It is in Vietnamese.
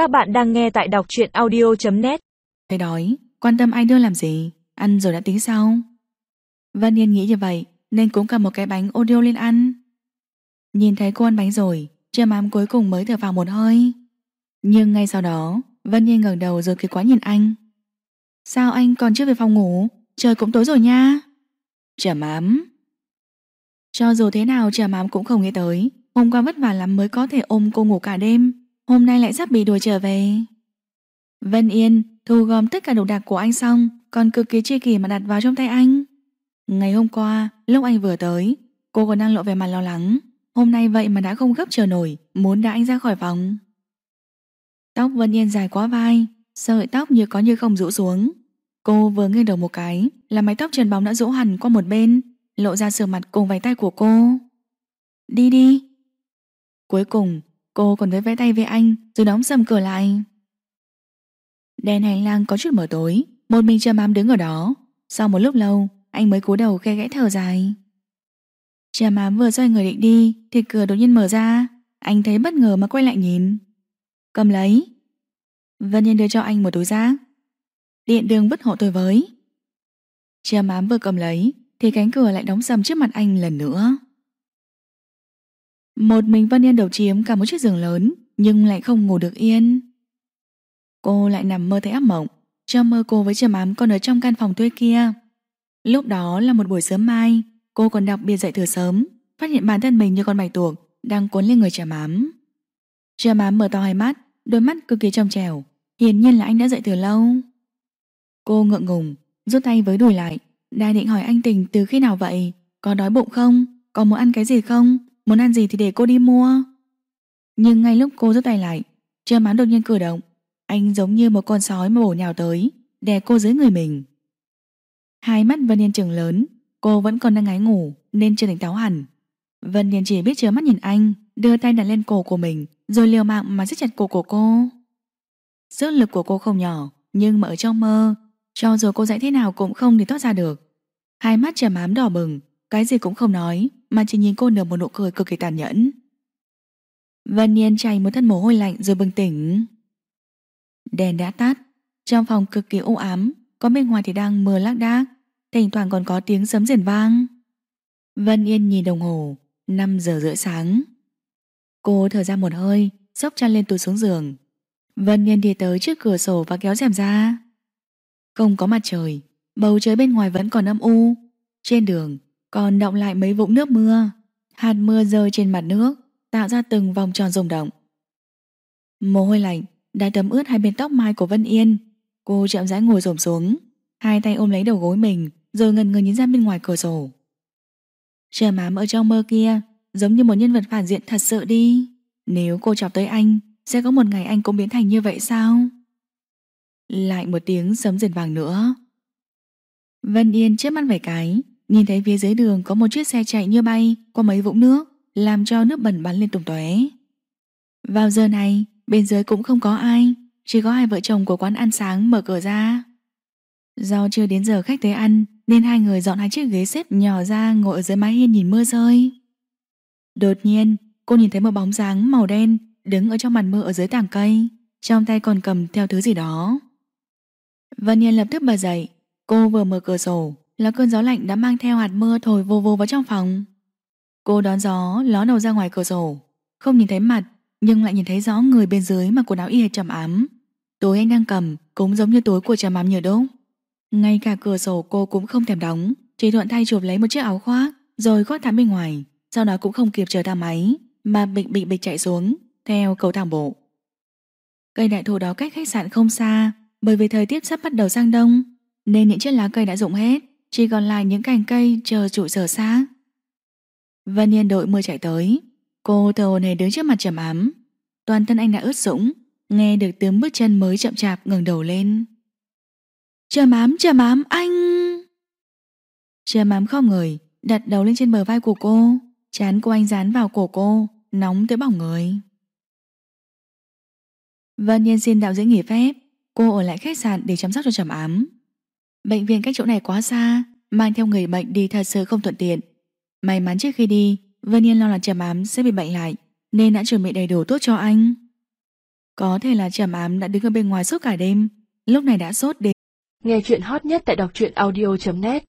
Các bạn đang nghe tại đọc truyện audio.net Thấy đói, quan tâm ai đưa làm gì, ăn rồi đã tính sau. Vân Yên nghĩ như vậy nên cũng cầm một cái bánh audio lên ăn. Nhìn thấy cô ăn bánh rồi, chưa mám cuối cùng mới thở vào một hơi. Nhưng ngay sau đó, Vân Yên ngẩng đầu rồi kỳ quá nhìn anh. Sao anh còn chưa về phòng ngủ? Trời cũng tối rồi nha. Chả mám. Cho dù thế nào chả mám cũng không nghĩ tới. Hôm qua vất vả lắm mới có thể ôm cô ngủ cả đêm. Hôm nay lại sắp bị đuổi trở về. Vân Yên thu gom tất cả đồ đạc của anh xong, còn cực kỳ chi kỷ mà đặt vào trong tay anh. Ngày hôm qua, lúc anh vừa tới, cô còn đang lộ về mặt lo lắng. Hôm nay vậy mà đã không gấp chờ nổi, muốn đá anh ra khỏi phòng. Tóc Vân Yên dài quá vai, sợi tóc như có như không rũ xuống. Cô vừa nghiêng đầu một cái, là mái tóc trần bóng đã rũ hẳn qua một bên, lộ ra sườn mặt cùng vài tay của cô. Đi đi. Cuối cùng, cô còn tới vẽ tay với anh rồi đóng sầm cửa lại. Đèn hành lang có chút mở tối, một mình Trầm Ám đứng ở đó. Sau một lúc lâu, anh mới cúi đầu khe gãy thở dài. Trầm Ám vừa xoay người định đi, thì cửa đột nhiên mở ra. Anh thấy bất ngờ mà quay lại nhìn. Cầm lấy. Vân nhân đưa cho anh một túi rác. Điện đường vứt hộ tôi với. Trầm Ám vừa cầm lấy, thì cánh cửa lại đóng sầm trước mặt anh lần nữa. Một mình Vân Yên đầu chiếm cả một chiếc giường lớn, nhưng lại không ngủ được yên. Cô lại nằm mơ thấy ác mộng Trong mơ cô với trầm ám còn ở trong căn phòng thuê kia. Lúc đó là một buổi sớm mai Cô còn đặc biệt dậy từ sớm Phát hiện bản thân mình như con bạch tuộc Đang cuốn lên người trầm ám. Trầm ám mở to hai mắt Đôi mắt cực kỳ trong trèo Hiển nhiên là anh đã dậy từ lâu. Cô ngượng ngùng Rút tay với đùi lại Đang định hỏi anh tình từ khi nào vậy Có đói bụng không Có muốn ăn cái gì không? Muốn ăn gì thì để cô đi mua Nhưng ngay lúc cô rút tay lại Chưa mán đột nhiên cử động anh giống như một con sói mà bổ nhào tới, đè cô dưới người mình. Hai mắt Vân Yên trừng lớn, cô vẫn còn đang ngái ngủ nên chưa tỉnh táo hẳn. Vân Yên chỉ biết chứa mắt nhìn anh, đưa tay đặt lên cổ của mình, rồi liều mạng mà siết chặt cổ của cô. Sức lực của cô không nhỏ, nhưng mà ở trong mơ, cho dù cô dạy thế nào cũng không để thoát ra được. Hai mắt trầm ám đỏ bừng, cái gì cũng không nói, mà chỉ nhìn cô nở một nụ cười cực kỳ tàn nhẫn. Vân Yên chảy một thân mồ hôi lạnh rồi bừng tỉnh. Đèn đã tắt, trong phòng cực kỳ u ám, có bên ngoài thì đang mưa lác đác, thỉnh thoảng còn có tiếng sấm rền vang. Vân Yên nhìn đồng hồ, 5 giờ rưỡi sáng. Cô thở ra một hơi, xốc chăn lên tụt xuống giường. Vân Yên đi tới trước cửa sổ và kéo rèm ra. Không có mặt trời, bầu trời bên ngoài vẫn còn âm u. Trên đường còn động lại mấy vũng nước mưa. Hạt mưa rơi trên mặt nước, tạo ra từng vòng tròn rung động. Mồ hôi lạnh đã thấm ướt hai bên tóc mai của Vân Yên. Cô chậm rãi ngồi xổm xuống, hai tay ôm lấy đầu gối mình, rồi ngần ngừ nhìn ra bên ngoài cửa sổ. Chờ mám ở trong mơ kia, giống như một nhân vật phản diện thật sự đi. Nếu cô chọc tới anh, sẽ có một ngày anh cũng biến thành như vậy sao? Lại một tiếng sấm rền vàng nữa. Vân Yên chớp mắt vài cái, nhìn thấy phía dưới đường có một chiếc xe chạy như bay qua mấy vũng nước, làm cho nước bẩn bắn lên tùng tóe. Vào giờ này, Bên dưới cũng không có ai Chỉ có hai vợ chồng của quán ăn sáng mở cửa ra. Do chưa đến giờ khách tới ăn Nên hai người dọn hai chiếc ghế xếp nhỏ ra Ngồi ở dưới mái hiên nhìn mưa rơi. Đột nhiên Cô nhìn thấy một bóng dáng màu đen Đứng ở trong màn mưa ở dưới tảng cây Trong tay còn cầm theo thứ gì đó. Vân Nhiên lập tức bật dậy Cô vừa mở cửa sổ là cơn gió lạnh đã mang theo hạt mưa thổi vô vô vào trong phòng Cô đón gió ló đầu ra ngoài cửa sổ Không nhìn thấy mặt nhưng lại nhìn thấy rõ người bên dưới mặc quần áo y hệt trầm ám. Tối anh đang cầm cũng giống như tối của trầm ám nhờ đúc. Ngay cả cửa sổ cô cũng không thèm đóng, chỉ thuận tay chụp lấy một chiếc áo khoác rồi gót thắm bên ngoài, sau đó cũng không kịp chờ thang máy mà bịch bịch bịch chạy xuống theo cầu thang bộ. Cây đại thụ đó cách khách sạn không xa, bởi vì thời tiết sắp bắt đầu sang đông, nên những chiếc lá cây đã rụng hết, chỉ còn lại những cành cây chờ trụ sở xác. Vân Yên đội mưa chạy tới, Cô thờ hồn hề đứng trước mặt trầm ám Toàn thân anh đã ướt sũng Nghe được tiếng bước chân mới chậm chạp ngẩng đầu lên. Trầm ám, trầm ám, anh! Trầm ám không người Đặt đầu lên trên bờ vai của cô. Chán của anh dán vào cổ cô Nóng tới bỏng người. Vân yên xin đạo diễn nghỉ phép. Cô ở lại khách sạn để chăm sóc cho trầm ám Bệnh viện cách chỗ này quá xa, Mang theo người bệnh đi thật sự không thuận tiện. May mắn trước khi đi, Vân Yên lo là trầm ám sẽ bị bệnh lại, Nên đã chuẩn bị đầy đủ thuốc cho anh. Có thể là trầm ám đã đứng ở bên ngoài suốt cả đêm, Lúc này đã sốt đến. Nghe chuyện hot nhất tại đọc truyện audio.net